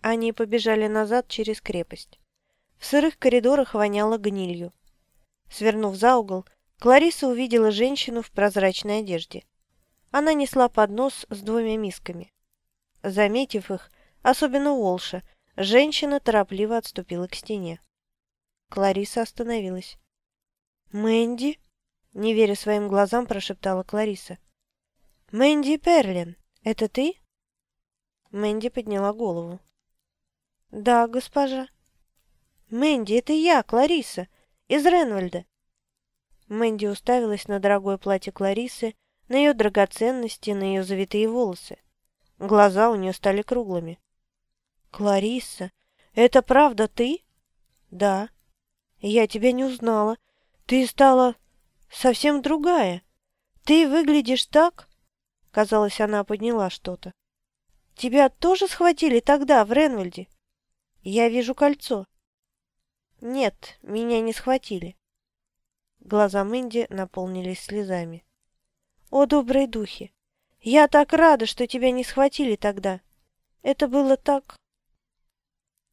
Они побежали назад через крепость. В сырых коридорах воняло гнилью. Свернув за угол, Клариса увидела женщину в прозрачной одежде. Она несла поднос с двумя мисками. Заметив их, особенно Уолша, женщина торопливо отступила к стене. Клариса остановилась. «Мэнди?» — не веря своим глазам, прошептала Клариса. «Мэнди Перлин, это ты?» Мэнди подняла голову. «Да, госпожа». «Мэнди, это я, Клариса, из Ренвальда». Мэнди уставилась на дорогое платье Кларисы, на ее драгоценности, на ее завитые волосы. Глаза у нее стали круглыми. «Клариса, это правда ты?» «Да». «Я тебя не узнала. Ты стала совсем другая. Ты выглядишь так...» Казалось, она подняла что-то. «Тебя тоже схватили тогда, в Ренвальде?» «Я вижу кольцо». «Нет, меня не схватили». Глаза Мэнди наполнились слезами. «О, добрые духи! Я так рада, что тебя не схватили тогда. Это было так...»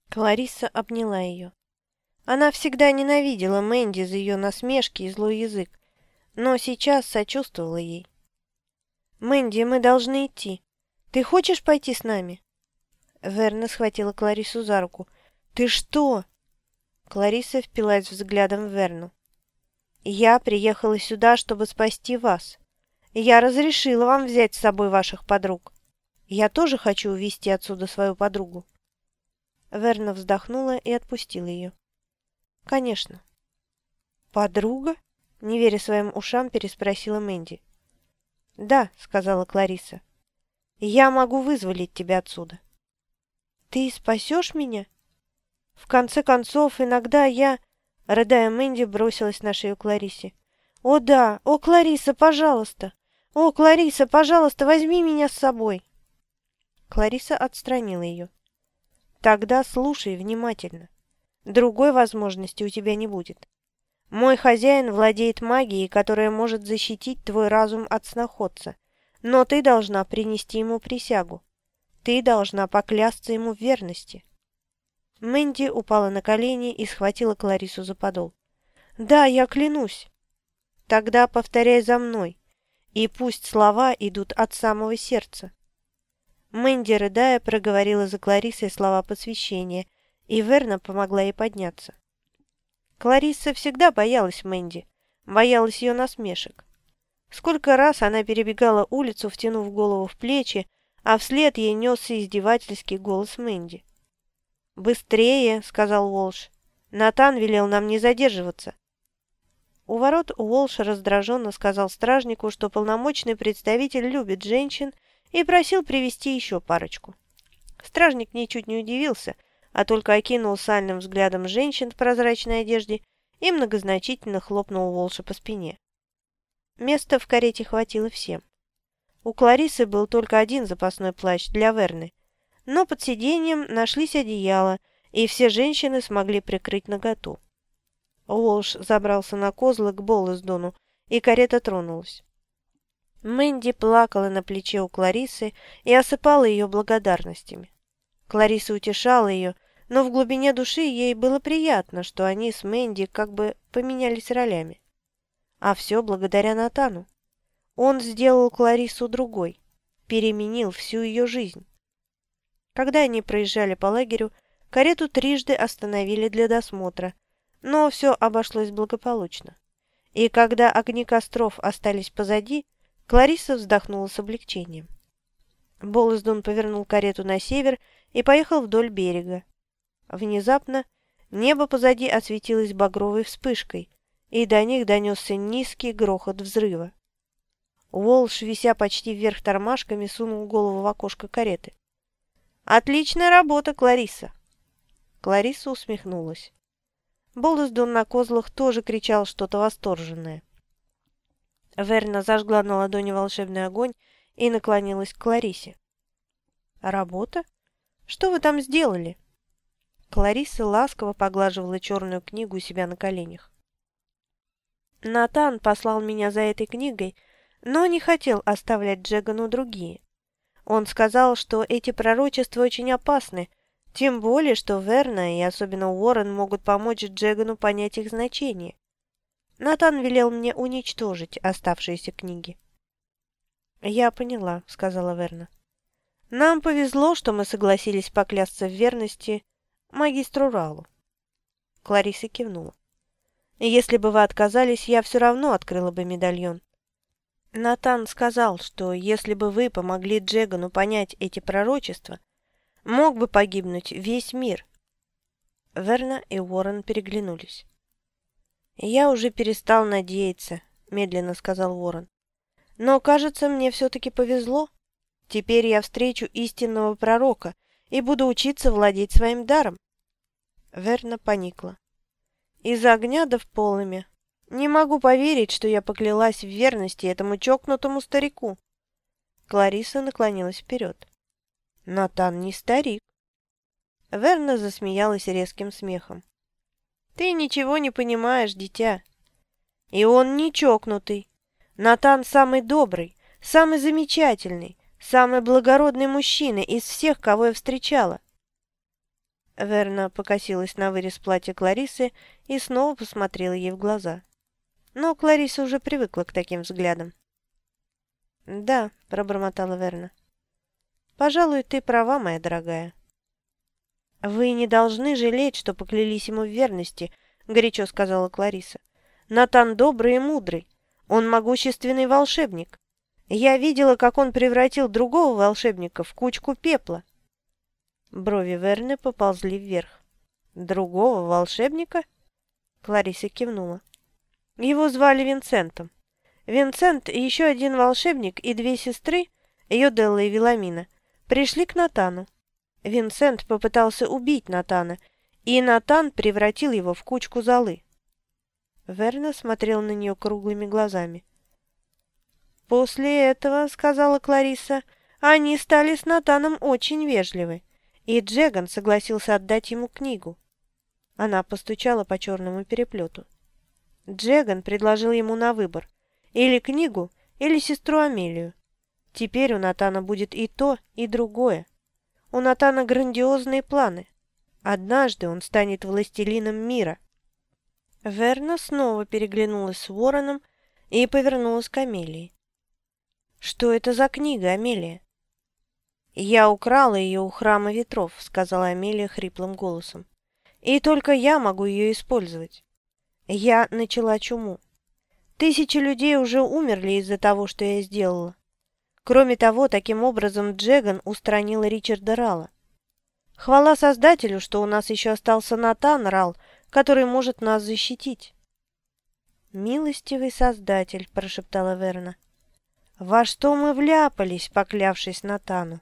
Клариса обняла ее. Она всегда ненавидела Мэнди за ее насмешки и злой язык, но сейчас сочувствовала ей. «Мэнди, мы должны идти. Ты хочешь пойти с нами?» Верна схватила Кларису за руку. «Ты что?» Клариса впилась взглядом в Верну. «Я приехала сюда, чтобы спасти вас. Я разрешила вам взять с собой ваших подруг. Я тоже хочу увезти отсюда свою подругу». Верна вздохнула и отпустила ее. «Конечно». «Подруга?» — не веря своим ушам, переспросила Мэнди. «Да», — сказала Клариса. «Я могу вызволить тебя отсюда». «Ты спасешь меня?» В конце концов, иногда я... Рыдая, Мэнди бросилась на шею Кларисе. «О да! О, Клариса, пожалуйста! О, Клариса, пожалуйста, возьми меня с собой!» Клариса отстранила ее. «Тогда слушай внимательно. Другой возможности у тебя не будет. Мой хозяин владеет магией, которая может защитить твой разум от сноходца, но ты должна принести ему присягу. Ты должна поклясться ему в верности». Мэнди упала на колени и схватила Кларису за подол. «Да, я клянусь!» «Тогда повторяй за мной, и пусть слова идут от самого сердца». Мэнди, рыдая, проговорила за Кларисой слова посвящения, и Верна помогла ей подняться. Клариса всегда боялась Мэнди, боялась ее насмешек. Сколько раз она перебегала улицу, втянув голову в плечи, а вслед ей несся издевательский голос Мэнди. «Быстрее!» — сказал Уолш. «Натан велел нам не задерживаться». У ворот Уолш раздраженно сказал стражнику, что полномочный представитель любит женщин и просил привести еще парочку. Стражник ничуть не удивился, а только окинул сальным взглядом женщин в прозрачной одежде и многозначительно хлопнул Уолша по спине. Места в карете хватило всем. У Кларисы был только один запасной плащ для Верны, но под сиденьем нашлись одеяла, и все женщины смогли прикрыть наготу. Уолш забрался на козлы к Боллесдону, и карета тронулась. Мэнди плакала на плече у Кларисы и осыпала ее благодарностями. Клариса утешала ее, но в глубине души ей было приятно, что они с Мэнди как бы поменялись ролями. А все благодаря Натану. Он сделал Кларису другой, переменил всю ее жизнь. Когда они проезжали по лагерю, карету трижды остановили для досмотра, но все обошлось благополучно. И когда огни костров остались позади, Клариса вздохнула с облегчением. Болездун повернул карету на север и поехал вдоль берега. Внезапно небо позади осветилось багровой вспышкой, и до них донесся низкий грохот взрыва. Уолш, вися почти вверх тормашками, сунул голову в окошко кареты. «Отличная работа, Клариса!» Клариса усмехнулась. Болдесдон на козлах тоже кричал что-то восторженное. Верна зажгла на ладони волшебный огонь и наклонилась к Кларисе. «Работа? Что вы там сделали?» Клариса ласково поглаживала черную книгу у себя на коленях. «Натан послал меня за этой книгой, но не хотел оставлять Джегану другие. Он сказал, что эти пророчества очень опасны, Тем более, что Верна и особенно Уоррен могут помочь Джегану понять их значение. Натан велел мне уничтожить оставшиеся книги. «Я поняла», — сказала Верна. «Нам повезло, что мы согласились поклясться в верности магистру Ралу». Клариса кивнула. «Если бы вы отказались, я все равно открыла бы медальон. Натан сказал, что если бы вы помогли Джегану понять эти пророчества, мог бы погибнуть весь мир. Верна и Уоррен переглянулись. «Я уже перестал надеяться», — медленно сказал Уоррен. «Но, кажется, мне все-таки повезло. Теперь я встречу истинного пророка и буду учиться владеть своим даром». Верна поникла. «Из огня да в полыми. Не могу поверить, что я поклялась в верности этому чокнутому старику». Клариса наклонилась вперед. «Натан не старик». Верна засмеялась резким смехом. Ты ничего не понимаешь, дитя. И он не чокнутый. Натан самый добрый, самый замечательный, самый благородный мужчина из всех, кого я встречала. Верна покосилась на вырез платья Кларисы и снова посмотрела ей в глаза. Но Клариса уже привыкла к таким взглядам. «Да», — пробормотала Верна. «Пожалуй, ты права, моя дорогая». «Вы не должны жалеть, что поклялись ему в верности», — горячо сказала Клариса. «Натан добрый и мудрый. Он могущественный волшебник. Я видела, как он превратил другого волшебника в кучку пепла». Брови Верны поползли вверх. «Другого волшебника?» Клариса кивнула. Его звали Винсентом. Винсент и еще один волшебник и две сестры, Йоделла и Виламина, пришли к Натану. Винсент попытался убить Натана, и Натан превратил его в кучку золы. Верна смотрел на нее круглыми глазами. «После этого, — сказала Клариса, — они стали с Натаном очень вежливы, и Джеган согласился отдать ему книгу». Она постучала по черному переплету. Джеган предложил ему на выбор или книгу, или сестру Амелию. Теперь у Натана будет и то, и другое. У Натана грандиозные планы. Однажды он станет властелином мира. Верна снова переглянулась с Вороном и повернулась к Амелии. «Что это за книга, Амелия?» «Я украла ее у храма ветров», — сказала Амелия хриплым голосом. «И только я могу ее использовать. Я начала чуму. Тысячи людей уже умерли из-за того, что я сделала. Кроме того, таким образом Джеган устранил Ричарда Рала. Хвала Создателю, что у нас еще остался Натан Рал, который может нас защитить. «Милостивый Создатель», — прошептала Верна. «Во что мы вляпались, поклявшись Натану?»